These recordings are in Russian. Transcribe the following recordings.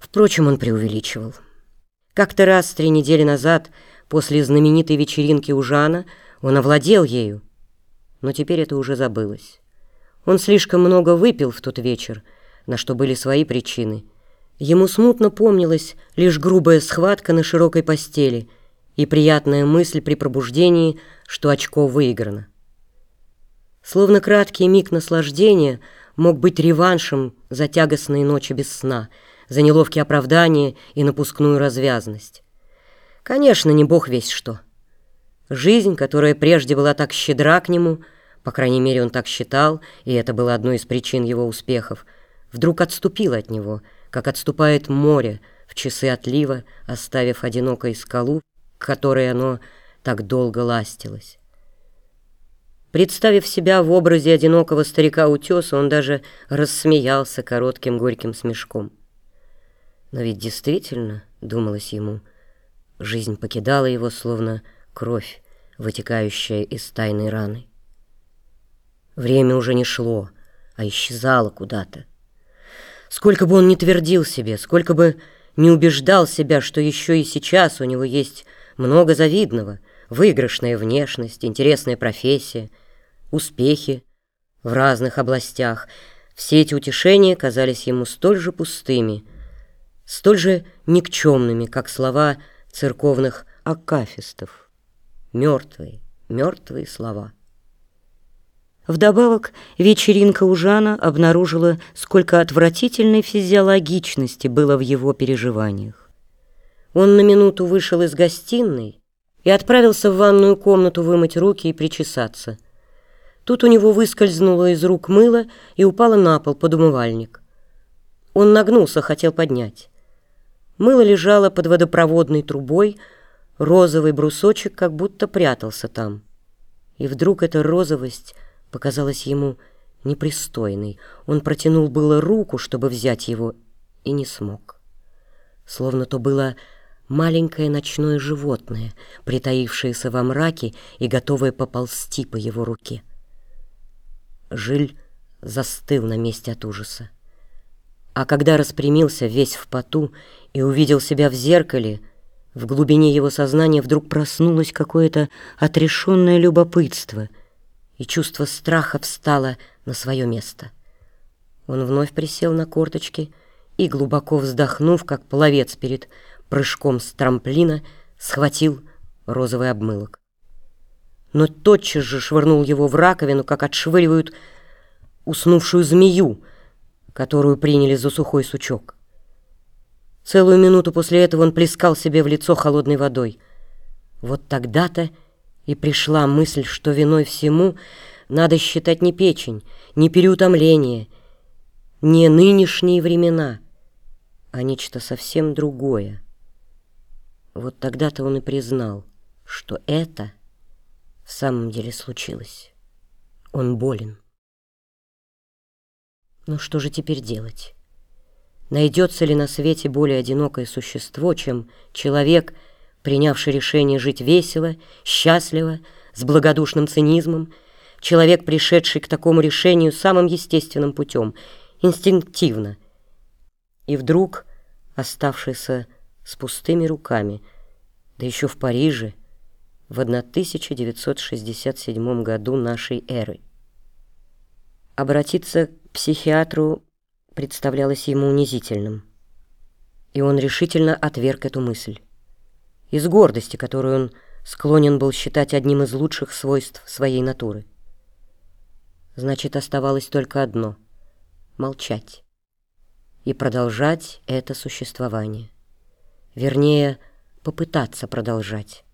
Впрочем, он преувеличивал. Как-то раз, три недели назад, после знаменитой вечеринки у Жана, он овладел ею, но теперь это уже забылось. Он слишком много выпил в тот вечер, на что были свои причины. Ему смутно помнилась лишь грубая схватка на широкой постели и приятная мысль при пробуждении, что очко выиграно. Словно краткий миг наслаждения мог быть реваншем за тягостные ночи без сна — за неловкие оправдания и напускную развязность. Конечно, не бог весь что. Жизнь, которая прежде была так щедра к нему, по крайней мере, он так считал, и это было одной из причин его успехов, вдруг отступила от него, как отступает море в часы отлива, оставив одинокой скалу, к которой оно так долго ластилось. Представив себя в образе одинокого старика-утеса, он даже рассмеялся коротким горьким смешком. Но ведь действительно, думалось ему, жизнь покидала его, словно кровь, вытекающая из тайной раны. Время уже не шло, а исчезало куда-то. Сколько бы он ни твердил себе, сколько бы не убеждал себя, что еще и сейчас у него есть много завидного, выигрышная внешность, интересная профессия, успехи в разных областях, все эти утешения казались ему столь же пустыми, столь же никчемными, как слова церковных акафистов. Мертвые, мертвые слова. Вдобавок, вечеринка у Жана обнаружила, сколько отвратительной физиологичности было в его переживаниях. Он на минуту вышел из гостиной и отправился в ванную комнату вымыть руки и причесаться. Тут у него выскользнуло из рук мыло и упало на пол под умывальник. Он нагнулся, хотел поднять. Мыло лежало под водопроводной трубой, розовый брусочек как будто прятался там. И вдруг эта розовость показалась ему непристойной. Он протянул было руку, чтобы взять его, и не смог. Словно то было маленькое ночное животное, притаившееся во мраке и готовое поползти по его руке. Жиль застыл на месте от ужаса. А когда распрямился весь в поту и увидел себя в зеркале, в глубине его сознания вдруг проснулось какое-то отрешенное любопытство, и чувство страха встало на свое место. Он вновь присел на корточки и, глубоко вздохнув, как пловец перед прыжком с трамплина, схватил розовый обмылок. Но тотчас же швырнул его в раковину, как отшвыривают уснувшую змею, которую приняли за сухой сучок. Целую минуту после этого он плескал себе в лицо холодной водой. Вот тогда-то и пришла мысль, что виной всему надо считать не печень, не переутомление, не нынешние времена, а нечто совсем другое. Вот тогда-то он и признал, что это в самом деле случилось. Он болен. Ну что же теперь делать? Найдется ли на свете более одинокое существо, чем человек, принявший решение жить весело, счастливо, с благодушным цинизмом, человек, пришедший к такому решению самым естественным путем, инстинктивно, и вдруг оставшийся с пустыми руками, да еще в Париже, в 1967 году нашей эры. Обратиться психиатру представлялось ему унизительным. И он решительно отверг эту мысль. Из гордости, которую он склонен был считать одним из лучших свойств своей натуры. Значит, оставалось только одно — молчать и продолжать это существование. Вернее, попытаться продолжать.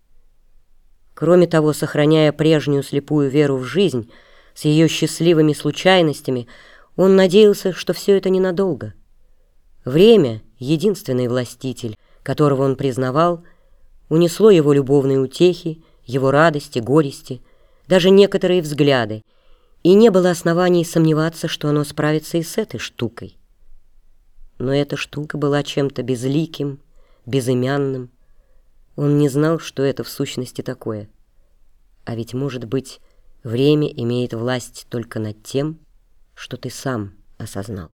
Кроме того, сохраняя прежнюю слепую веру в жизнь — с ее счастливыми случайностями, он надеялся, что все это ненадолго. Время, единственный властитель, которого он признавал, унесло его любовные утехи, его радости, горести, даже некоторые взгляды, и не было оснований сомневаться, что оно справится и с этой штукой. Но эта штука была чем-то безликим, безымянным. Он не знал, что это в сущности такое. А ведь, может быть, Время имеет власть только над тем, что ты сам осознал.